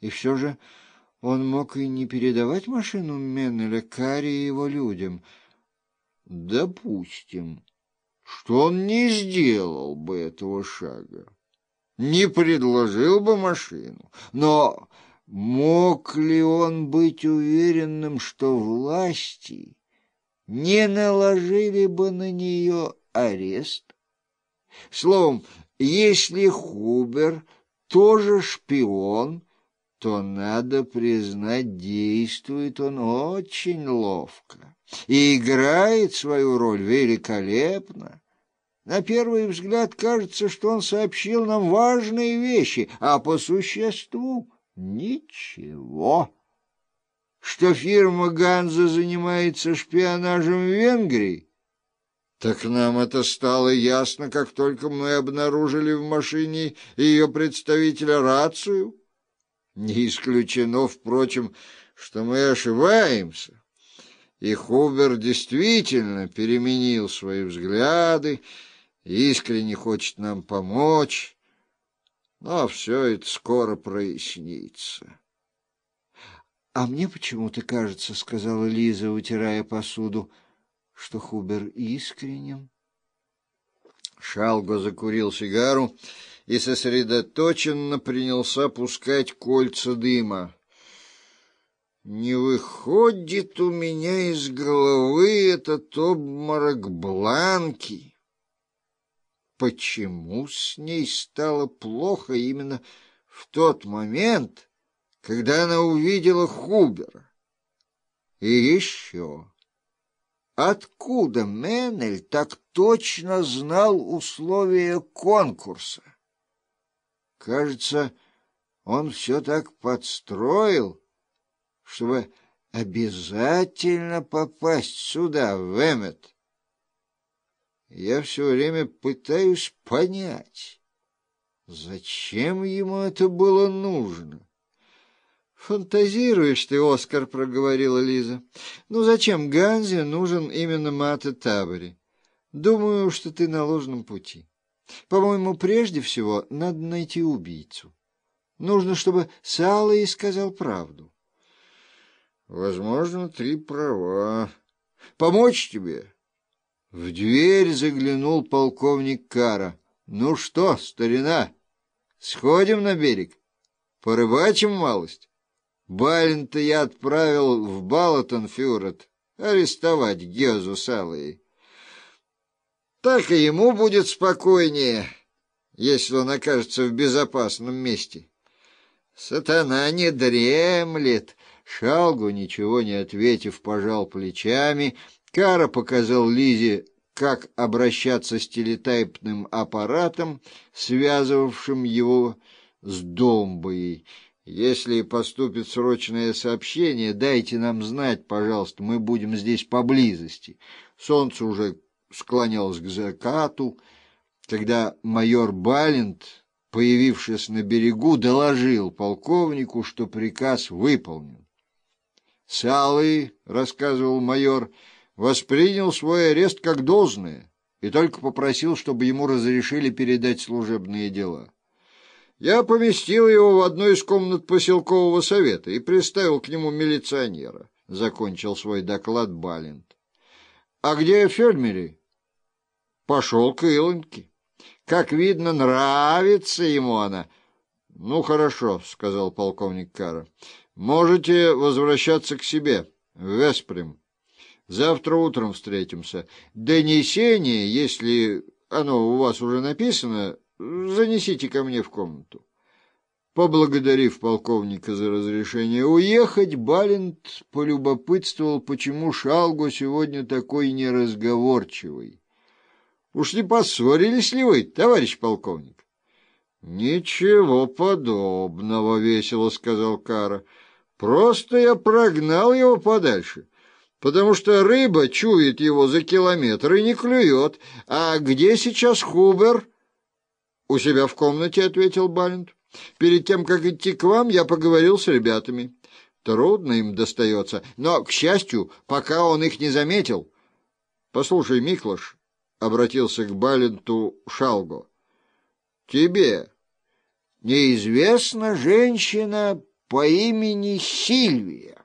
И все же он мог и не передавать машину Меннеля Карри и его людям. Допустим, что он не сделал бы этого шага, не предложил бы машину, но мог ли он быть уверенным, что власти не наложили бы на нее арест? Словом, если Хубер тоже шпион, то, надо признать, действует он очень ловко и играет свою роль великолепно. На первый взгляд кажется, что он сообщил нам важные вещи, а по существу ничего. Что фирма «Ганза» занимается шпионажем в Венгрии, так нам это стало ясно, как только мы обнаружили в машине ее представителя рацию. Не исключено, впрочем, что мы ошибаемся, и Хубер действительно переменил свои взгляды, искренне хочет нам помочь, но все это скоро прояснится. — А мне почему-то кажется, — сказала Лиза, утирая посуду, — что Хубер искренен. Шалго закурил сигару и сосредоточенно принялся пускать кольца дыма. Не выходит у меня из головы этот обморок Бланки. Почему с ней стало плохо именно в тот момент, когда она увидела Хубера? И еще... Откуда Меннель так точно знал условия конкурса? Кажется, он все так подстроил, чтобы обязательно попасть сюда, в Эммет. Я все время пытаюсь понять, зачем ему это было нужно. «Фантазируешь ты, Оскар», — проговорила Лиза. «Ну зачем Ганзе нужен именно Мата Табори? Думаю, что ты на ложном пути». По-моему, прежде всего надо найти убийцу. Нужно, чтобы Салый сказал правду. Возможно, ты права. Помочь тебе? В дверь заглянул полковник Кара. Ну что, старина, сходим на берег? Порыбачим малость? Балин-то я отправил в Балатон-Фюрет арестовать Гезу Салой. Так и ему будет спокойнее, если он окажется в безопасном месте. Сатана не дремлет. Шалгу, ничего не ответив, пожал плечами. Кара показал Лизе, как обращаться с телетайпным аппаратом, связывавшим его с Домбой. Если поступит срочное сообщение, дайте нам знать, пожалуйста, мы будем здесь поблизости. Солнце уже склонялась к закату, когда майор Балент, появившись на берегу, доложил полковнику, что приказ выполнен. «Салый», — рассказывал майор, — воспринял свой арест как должное и только попросил, чтобы ему разрешили передать служебные дела. Я поместил его в одну из комнат поселкового совета и приставил к нему милиционера, — закончил свой доклад Балент. — А где Фельмери? Пошел к Илоньке. Как видно, нравится ему она. — Ну, хорошо, — сказал полковник Кара. — Можете возвращаться к себе, в Веспрем. Завтра утром встретимся. Донесение, если оно у вас уже написано, занесите ко мне в комнату. Поблагодарив полковника за разрешение уехать, Балент полюбопытствовал, почему Шалго сегодня такой неразговорчивый. Уж не поссорились ли вы, товарищ полковник? — Ничего подобного, — весело сказал Кара. — Просто я прогнал его подальше, потому что рыба чует его за километр и не клюет. А где сейчас Хубер? — У себя в комнате, — ответил Балент. — Перед тем, как идти к вам, я поговорил с ребятами. Трудно им достается, но, к счастью, пока он их не заметил. — Послушай, Миклаш, — обратился к Баленту Шалго. — Тебе неизвестна женщина по имени Сильвия.